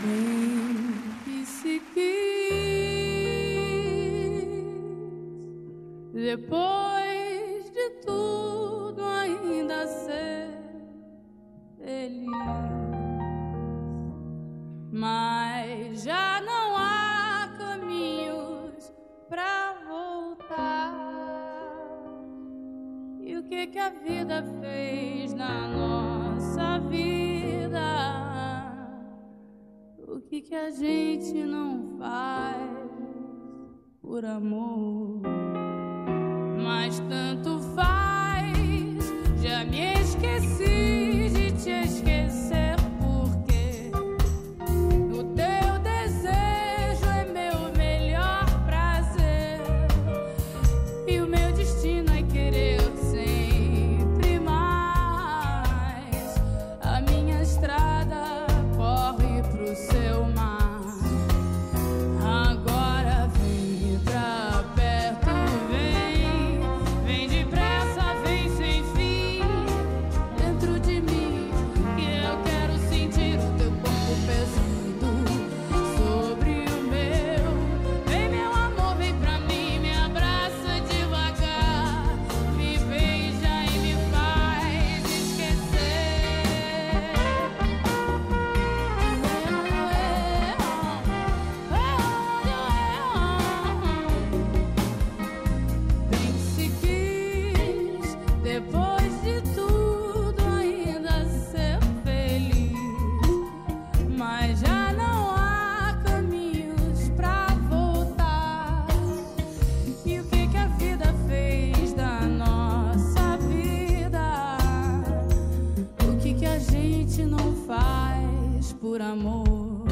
Bem que se quis, depois de tudo ainda ser feliz, mas já não há caminhos pra voltar. E o que que a vida fez na nossa? que a gente não faz por amor, mas tanto faz. Já me esqueci de te esquecer. gente não faz por amor.